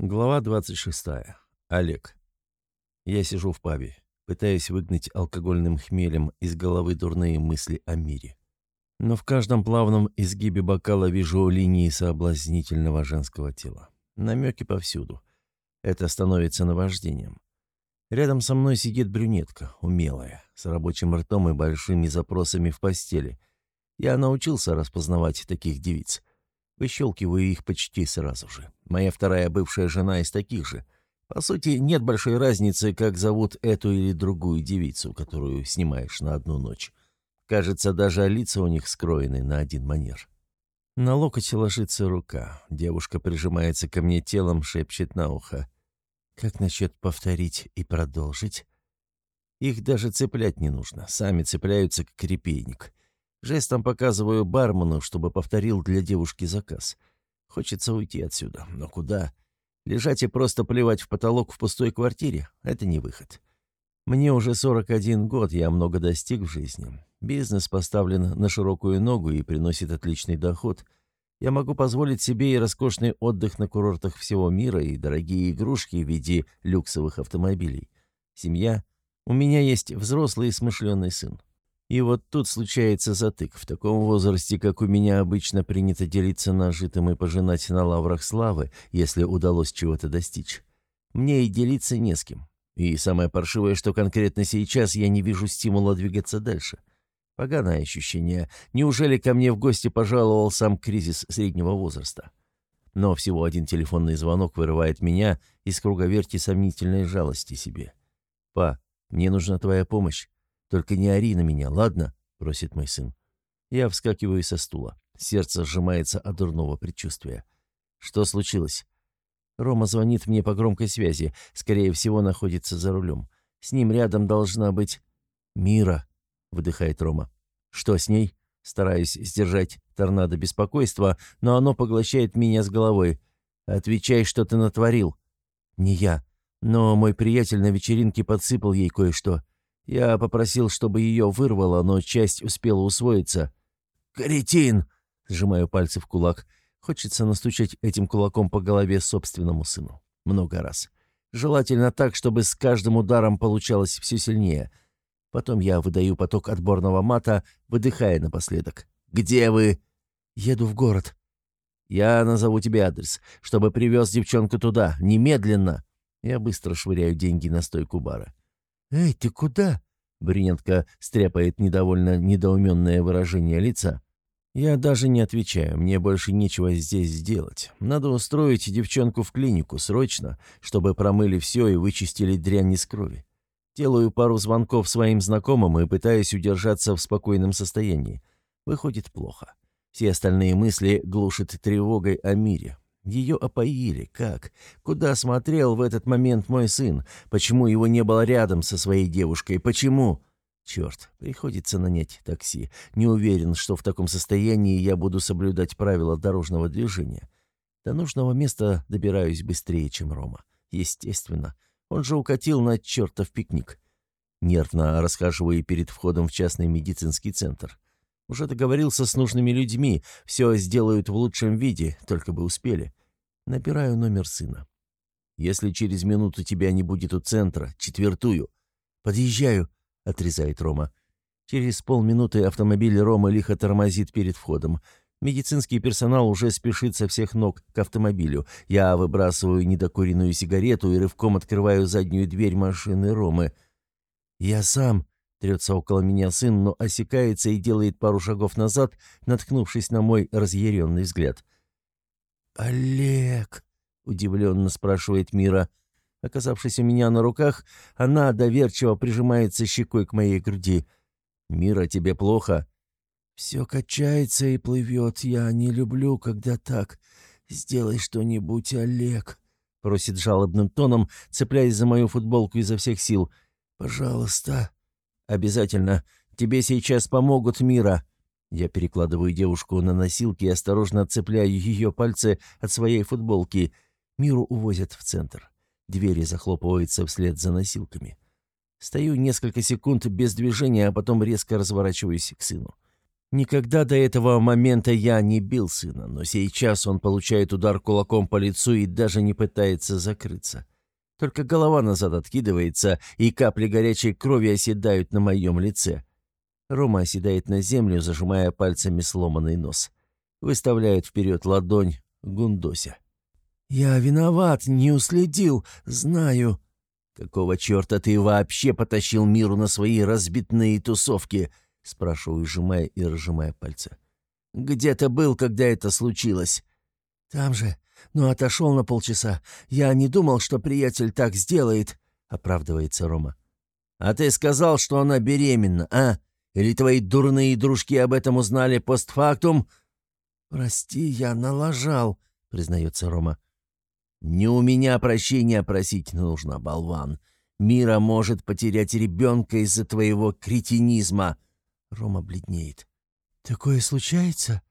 Глава 26. Олег. Я сижу в пабе, пытаясь выгнать алкогольным хмелем из головы дурные мысли о мире. Но в каждом плавном изгибе бокала вижу линии соблазнительного женского тела. Намеки повсюду. Это становится наваждением. Рядом со мной сидит брюнетка, умелая, с рабочим ртом и большими запросами в постели. Я научился распознавать таких девиц. Выщелкиваю их почти сразу же. Моя вторая бывшая жена из таких же. По сути, нет большой разницы, как зовут эту или другую девицу, которую снимаешь на одну ночь. Кажется, даже лица у них скроены на один манер. На локоть ложится рука. Девушка прижимается ко мне телом, шепчет на ухо. «Как насчет повторить и продолжить?» Их даже цеплять не нужно. Сами цепляются, как репейник. Жестом показываю бармену, чтобы повторил для девушки заказ. Хочется уйти отсюда. Но куда? Лежать и просто плевать в потолок в пустой квартире — это не выход. Мне уже 41 год, я много достиг в жизни. Бизнес поставлен на широкую ногу и приносит отличный доход. Я могу позволить себе и роскошный отдых на курортах всего мира, и дорогие игрушки в виде люксовых автомобилей. Семья. У меня есть взрослый и смышленый сын. И вот тут случается затык. В таком возрасте, как у меня, обычно принято делиться нажитым и пожинать на лаврах славы, если удалось чего-то достичь. Мне и делиться не с кем. И самое паршивое, что конкретно сейчас я не вижу стимула двигаться дальше. Поганое ощущение. Неужели ко мне в гости пожаловал сам кризис среднего возраста? Но всего один телефонный звонок вырывает меня из круговерти сомнительной жалости себе. «Па, мне нужна твоя помощь. «Только не ори на меня, ладно?» — просит мой сын. Я вскакиваю со стула. Сердце сжимается от дурного предчувствия. «Что случилось?» Рома звонит мне по громкой связи. Скорее всего, находится за рулем. С ним рядом должна быть... «Мира», — выдыхает Рома. «Что с ней?» Стараюсь сдержать торнадо беспокойства, но оно поглощает меня с головой. «Отвечай, что ты натворил». «Не я. Но мой приятель на вечеринке подсыпал ей кое-что. Я попросил, чтобы ее вырвало, но часть успела усвоиться. «Каретин!» — сжимаю пальцы в кулак. Хочется настучать этим кулаком по голове собственному сыну. Много раз. Желательно так, чтобы с каждым ударом получалось все сильнее. Потом я выдаю поток отборного мата, выдыхая напоследок. «Где вы?» «Еду в город». «Я назову тебе адрес, чтобы привез девчонку туда, немедленно». Я быстро швыряю деньги на стойку бара. «Эй, ты куда?» Бринетка стряпает недовольно недоуменное выражение лица. Я даже не отвечаю, мне больше нечего здесь сделать. Надо устроить девчонку в клинику, срочно, чтобы промыли все и вычистили дрянь из крови. Делаю пару звонков своим знакомым и пытаюсь удержаться в спокойном состоянии. Выходит плохо. Все остальные мысли глушат тревогой о мире. Ее опоили. Как? Куда смотрел в этот момент мой сын? Почему его не было рядом со своей девушкой? Почему? Черт, приходится нанять такси. Не уверен, что в таком состоянии я буду соблюдать правила дорожного движения. До нужного места добираюсь быстрее, чем Рома. Естественно. Он же укатил на чертов пикник. Нервно расхаживаю перед входом в частный медицинский центр. Уже договорился с нужными людьми, все сделают в лучшем виде, только бы успели. Набираю номер сына. «Если через минуту тебя не будет у центра, четвертую». «Подъезжаю», — отрезает Рома. Через полминуты автомобиль Рома лихо тормозит перед входом. Медицинский персонал уже спешит со всех ног к автомобилю. Я выбрасываю недокуренную сигарету и рывком открываю заднюю дверь машины Ромы. «Я сам», — трется около меня сын, но осекается и делает пару шагов назад, наткнувшись на мой разъяренный взгляд. «Олег!» — удивленно спрашивает Мира. Оказавшись у меня на руках, она доверчиво прижимается щекой к моей груди. «Мира, тебе плохо?» «Все качается и плывет. Я не люблю, когда так. Сделай что-нибудь, Олег», — просит жалобным тоном, цепляясь за мою футболку изо всех сил. «Пожалуйста». «Обязательно. Тебе сейчас помогут, Мира», я перекладываю девушку на носилки и осторожно отцепляю ее пальцы от своей футболки. Миру увозят в центр. Двери захлопываются вслед за носилками. Стою несколько секунд без движения, а потом резко разворачиваюсь к сыну. Никогда до этого момента я не бил сына, но сейчас он получает удар кулаком по лицу и даже не пытается закрыться. Только голова назад откидывается, и капли горячей крови оседают на моем лице. Рома оседает на землю, зажимая пальцами сломанный нос. Выставляет вперед ладонь Гундося. «Я виноват, не уследил, знаю». «Какого черта ты вообще потащил миру на свои разбитные тусовки?» — спрашиваю, сжимая и разжимая пальцы. «Где ты был, когда это случилось?» «Там же, но отошел на полчаса. Я не думал, что приятель так сделает», — оправдывается Рома. «А ты сказал, что она беременна, а? Или твои дурные дружки об этом узнали постфактум?» «Прости, я налажал», — признается Рома. «Не у меня прощения просить нужно, болван. Мира может потерять ребенка из-за твоего кретинизма». Рома бледнеет. «Такое случается?»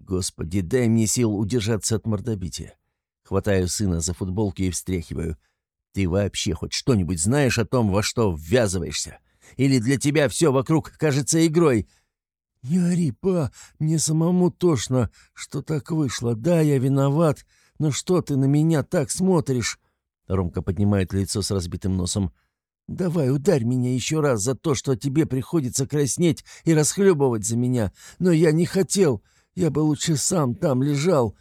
«Господи, дай мне сил удержаться от мордобития». Хватаю сына за футболки и встряхиваю. «Ты вообще хоть что-нибудь знаешь о том, во что ввязываешься? Или для тебя все вокруг кажется игрой?» «Не ори, па, мне самому тошно, что так вышло. Да, я виноват, но что ты на меня так смотришь?» Ромка поднимает лицо с разбитым носом. «Давай, ударь меня еще раз за то, что тебе приходится краснеть и расхлебывать за меня. Но я не хотел. Я бы лучше сам там лежал».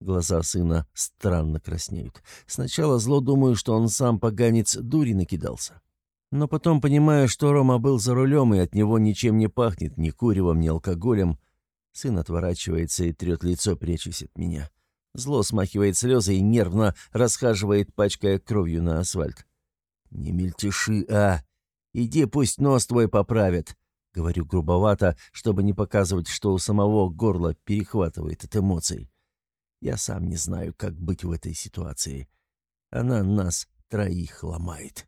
Глаза сына странно краснеют. Сначала зло думаю, что он сам поганец дури накидался. Но потом понимаю, что Рома был за рулем, и от него ничем не пахнет, ни куревом, ни алкоголем. Сын отворачивается и трет лицо, прячась от меня. Зло смахивает слезы и нервно расхаживает, пачкая кровью на асфальт. «Не мельтеши, а! Иди, пусть нос твой поправят!» Говорю грубовато, чтобы не показывать, что у самого горла перехватывает от эмоций. Я сам не знаю, как быть в этой ситуации. Она нас троих ломает.